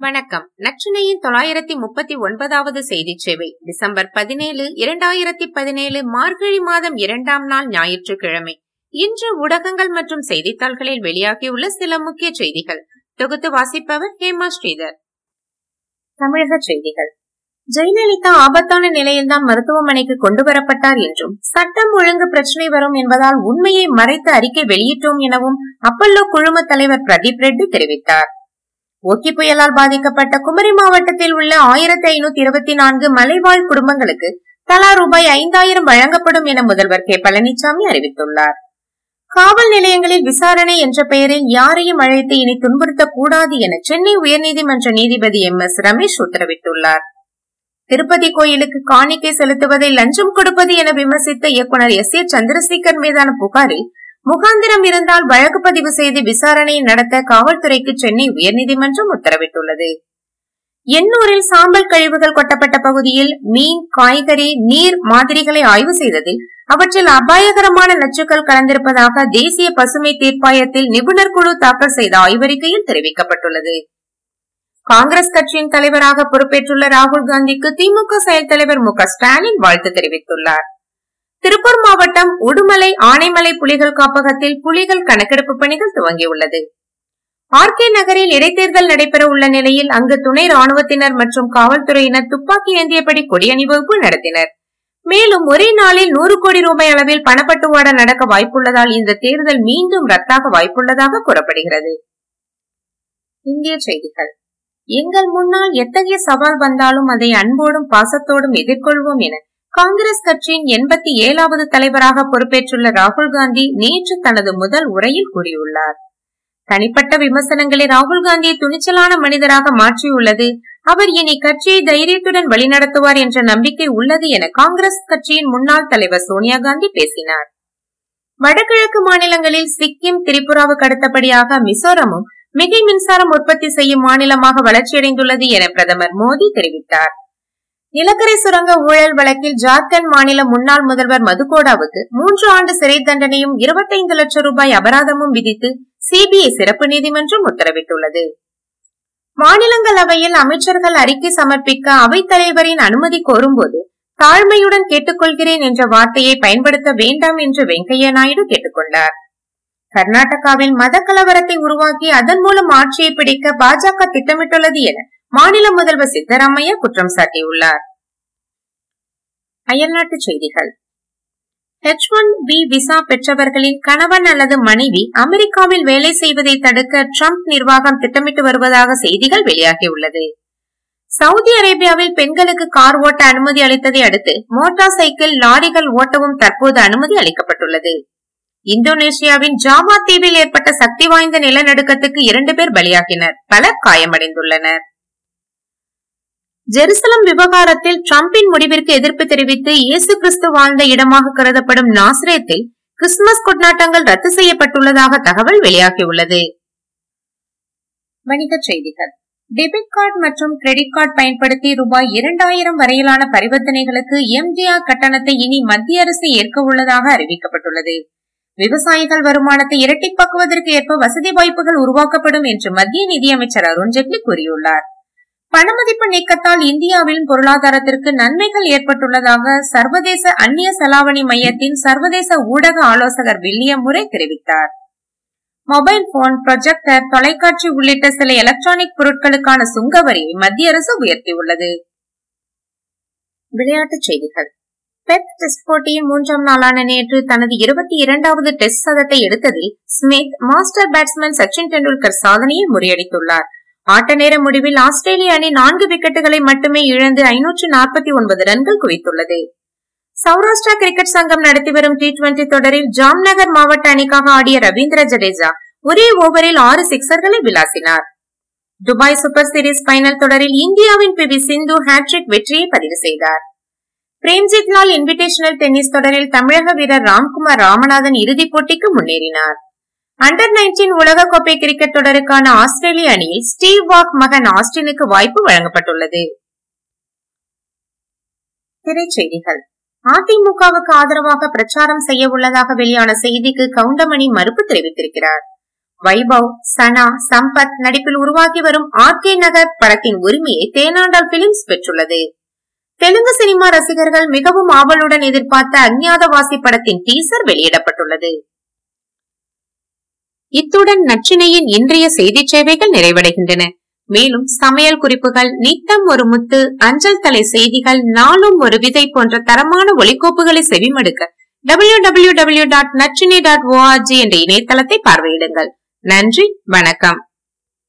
வணக்கம். நச்சினையின் தொள்ளாயிரத்தி முப்பத்தி ஒன்பதாவது செய்தி சேவை டிசம்பர் பதினேழு இரண்டாயிரத்தி பதினேழு மார்கழி மாதம் இரண்டாம் நாள் ஞாயிற்றுக்கிழமை. இன்று ஊடகங்கள் மற்றும் செய்தித்தாள்களில் வெளியாகியுள்ள சில முக்கிய செய்திகள். தொகுத்து வாசிப்பவர் ஹேமா ஸ்ரீதர். தமிழக செய்திகள். ஜெயலலிதா ஆபத்தான நிலையில்தான் மருத்துவமனைக்கு கொண்டு வரப்பட்டார் என்றும் சட்டம் ஒழுங்கு பிரச்சனை வரும் என்பதால் உண்மையை மறைத்து அறிக்கை வெளியிட்டோம் எனவும் அப்பல்லோ குழும தலைவர் பிரதீப் ரெட்டி தெரிவித்தார். ஓக்கி புயலால் பாதிக்கப்பட்ட குமரி மாவட்டத்தில் உள்ள ஆயிரத்தி ஐநூத்தி இருபத்தி நான்கு மலைவாழ் குடும்பங்களுக்கு தலா ரூபாய் ஐந்தாயிரம் வழங்கப்படும் என முதல்வர் கே. பழனிசாமி அறிவித்துள்ளார். காவல் நிலையங்களில் விசாரணை என்ற பெயரில் யாரையும் அழைத்து இனி துன்புறுத்தக் கூடாது என சென்னை உயர்நீதிமன்ற நீதிபதி எம். எஸ். ரமேஷ் உத்தரவிட்டுள்ளார். திருப்பதி கோயிலுக்கு காணிக்கை செலுத்துவதை லஞ்சம் கொடுப்பது என விமர்சித்த இயக்குநர் எஸ். ஏ. சந்திரசேகர் மீதான புகாரில் முகாந்திரம் இருந்தால் வழக்கு பதிவு செய்து விசாரணை நடத்த காவல்துறைக்கு சென்னை உயர்நீதிமன்றம் உத்தரவிட்டுள்ளது. எண்ணூரில் சாம்பல் கழிவுகள் கொட்டப்பட்ட பகுதியில் மீன் காய்கறி நீர் மாதிரிகளை ஆய்வு செய்ததில் அவற்றில் அபாயகரமான நச்சுக்கள் கலந்திருப்பதாக தேசிய பசுமை தீர்ப்பாயத்தில் நிபுணர் குழு தாக்கல் செய்த ஆய்வறிக்கையில் தெரிவிக்கப்பட்டுள்ளது. காங்கிரஸ் கட்சியின் தலைவராக பொறுப்பேற்றுள்ள ராகுல் காந்திக்கு திமுக செயல் தலைவர் மு ஸ்டாலின் வாழ்த்து தெரிவித்துள்ளார். மாவட்டம் உடுமலை ஆனைமலை புலிகள் காப்பகத்தில் புலிகள் கணக்கெடுப்பு பணிகள் துவங்கியுள்ளது. ஆர் கே நகரில் இடைத்தேர்தல் நடைபெற உள்ள நிலையில் அங்கு துணை ராணுவத்தினர் மற்றும் காவல்துறையினர் துப்பாக்கி ஏந்தியபடி கொடி அணிவகுப்பு நடத்தினர். மேலும் ஒரே நாளில் நூறு கோடி ரூபாய் அளவில் பணப்பட்டுவாடா நடக்க வாய்ப்புள்ளதால் இந்த தேர்தல் மீண்டும் ரத்தாக வாய்ப்புள்ளதாக கூறப்படுகிறது. இந்திய செய்திகள். எங்கள் முன்னால் எத்தகைய சவால் வந்தாலும் அதை அன்போடும் பாசத்தோடும் எதிர்கொள்வோம் என காங்கிரஸ் கட்சியின் எண்பத்தி ஏழாவது தலைவராக பொறுப்பேற்றுள்ள ராகுல் காந்தி நேற்று தனது முதல் உரையில் கூறியுள்ளார். தனிப்பட்ட விமர்சனங்களை ராகுல் காந்தியை துணிச்சலான மனிதராக மாற்றியுள்ளது. அவர் இனி கட்சியை தைரியத்துடன் வழிநடத்துவார் என்ற நம்பிக்கை உள்ளது என காங்கிரஸ் கட்சியின் முன்னாள் தலைவர் சோனியா காந்தி பேசினார். வடகிழக்கு மாநிலங்களில் சிக்கிம் திரிபுராவுக்கு அடுத்தபடியாக மிசோரமும் மிகை மின்சாரம் உற்பத்தி செய்யும் மாநிலமாக வளர்ச்சியடைந்துள்ளது என பிரதமர் மோடி தெரிவித்தார். நிலக்கரி சுரங்க ஊழல் வழக்கில் ஜார்க்கண்ட் மாநில முன்னாள் முதல்வர் மதுகோடாவுக்கு மூன்று ஆண்டு சிறை தண்டனையும் இருபத்தைந்து லட்சம் ரூபாய் அபராதமும் விதித்து சிபிஐ சிறப்பு நீதிமன்றம் உத்தரவிட்டுள்ளது. மாநிலங்களவையில் அமைச்சர்கள் அறிக்கை சமர்ப்பிக்க அவைத் தலைவரின் அனுமதி கோரும்போது தாழ்மையுடன் கேட்டுக்கொள்கிறேன் என்ற வார்த்தையை பயன்படுத்த வேண்டாம் என்று வெங்கையா நாயுடு கேட்டுக்கொண்டார். கர்நாடகாவில் மத கலவரத்தை உருவாக்கி அதன் மூலம் ஆட்சியை பிடிக்க பாஜக திட்டமிட்டுள்ளது என மாநில முதல்வர் சித்தராமையா குற்றம் சாட்டியுள்ளார். அயல்நாட்டு செய்திகள். ஹெச் ஒன் பி விசா பெற்றவர்களின் கணவன் அல்லது மனைவி அமெரிக்காவில் வேலை செய்வதை தடுக்க டிரம்ப் நிர்வாகம் திட்டமிட்டு வருவதாக செய்திகள் வெளியாகியுள்ளது. சவுதி அரேபியாவில் பெண்களுக்கு கார் ஓட்ட அனுமதி அளித்ததை அடுத்து மோட்டார் சைக்கிள் லாரிகள் ஓட்டவும் தற்போது அனுமதி அளிக்கப்பட்டுள்ளது. இந்தோனேஷியாவின் ஜாவா தீவில் ஏற்பட்ட சக்தி வாய்ந்த நிலநடுக்கத்துக்கு இரண்டு பேர் பலியாகினர். பலர் காயமடைந்துள்ளனர். ஜெருசலம் விவகாரத்தில் டிரம்பின் முடிவிற்கு எதிர்ப்பு தெரிவித்து இயேசு கிறிஸ்து வாழ்ந்த இடமாக கருதப்படும் நாசிரியத்தில் கிறிஸ்துமஸ் கொண்டாட்டங்கள் ரத்து செய்யப்பட்டுள்ளதாக தகவல் வெளியாகியுள்ளது. வணிகச் செய்திகள். டெபிட் கார்டு மற்றும் கிரெடிட் கார்டு பயன்படுத்தி ரூபாய் இரண்டாயிரம் வரையிலான பரிவர்த்தனைகளுக்கு எம்ஜிஆர் கட்டணத்தை இனி மத்திய அரசு ஏற்க உள்ளதாக அறிவிக்கப்பட்டுள்ளது. விவசாயிகள் வருமானத்தை இரட்டிப்பாக்குவதற்கு ஏற்ப வசதி வாய்ப்புகள் உருவாக்கப்படும் என்று மத்திய நிதியமைச்சர் அருண்ஜேட்லி கூறியுள்ளார். பணமதிப்பு நீக்கத்தால் இந்தியாவின் பொருளாதாரத்திற்கு நன்மைகள் ஏற்பட்டுள்ளதாக சர்வதேச அந்நிய செலாவணி மையத்தின் சர்வதேச ஊடக ஆலோசகர் வில்லியம் முறை தெரிவித்தார். மொபைல் போன் ப்ரொஜெக்டர் தொலைக்காட்சி உள்ளிட்ட சில எலக்ட்ரானிக் பொருட்களுக்கான சுங்க வரியை மத்திய அரசு உயர்த்தியுள்ளது. விளையாட்டுச் செய்திகள். பெத் டெஸ்ட் போட்டியின் மூன்றாம் நாளான நேற்று தனது இருபத்தி இரண்டாவது டெஸ்ட் சதத்தை எடுத்ததில் Smith master batsman Sachin Tendulkar சாதனையை முறியடித்துள்ளார். ஆட்ட நேர முடிவில் ஆஸ்திரேலிய அணி நான்கு விக்கெட்டுகளை மட்டுமே இழந்து ஐநூற்று நாற்பத்தி ஒன்பது ரன்கள் குவித்துள்ளது. சௌராஷ்டிரா கிரிக்கெட் சங்கம் நடத்தி வரும் டி டுவெண்டி தொடரில் ஜாம்நகர் மாவட்ட அணிக்காக ஆடிய ரவீந்திர ஜடேஜா ஒரே ஓவரில் ஆறு சிக்சர்களை விளாசினார். துபாய் சூப்பர் சீரீஸ் பைனல் தொடரில் இந்தியாவின் பி வி சிந்து ஹேட்ரிக் வெற்றியை பதிவு செய்தார். பிரேம்ஜித் லால் இன்விடேஷனல் டென்னிஸ் தொடரில் தமிழக வீரர் ராம்குமார் ராமநாதன் இறுதிப் போட்டிக்கு முன்னேறினார். அண்டர் நைன்டீன் உலகக்கோப்பை கிரிக்கெட் தொடருக்கான ஆஸ்திரேலிய அணியில் ஸ்டீவ் வாக் மகன் ஆஸ்டினுக்கு வாய்ப்பு வழங்கப்பட்டுள்ளது. திரைச்செய்திகள். அதிமுகவுக்கு ஆதரவாக பிரச்சாரம் செய்ய உள்ளதாக வெளியான செய்திக்கு கவுண்டமணி மறுப்பு தெரிவித்திருக்கிறார். வைபவ் சனா சம்பத் நடிப்பில் உருவாகி வரும் ஆர்கே நகர் படத்தின் உரிமையை தேனாண்டால் பிலிம்ஸ் பெற்றுள்ளது. தெலுங்கு சினிமா ரசிகர்கள் மிகவும் ஆவலுடன் எதிர்பார்த்த அஞ்ஞாதவாசி படத்தின் டீசர் வெளியிடப்பட்டுள்ளது. இத்துடன் நச்சினையின் இன்றைய செய்தி சேவைகள் நிறைவடைகின்றன. மேலும் சமையல் குறிப்புகள் நித்தம் ஒரு முத்து அஞ்சல் தலை செய்திகள் நாளும் ஒரு விதை போன்ற தரமான ஒலிக்கோப்புகளை செவிமடுக்க டபிள்யூ டபிள்யூ டபிள்யூ டாட் நச்சினை டாட் ஓஆர்ஜி என்ற இணையதளத்தை பார்வையிடுங்கள். நன்றி வணக்கம்.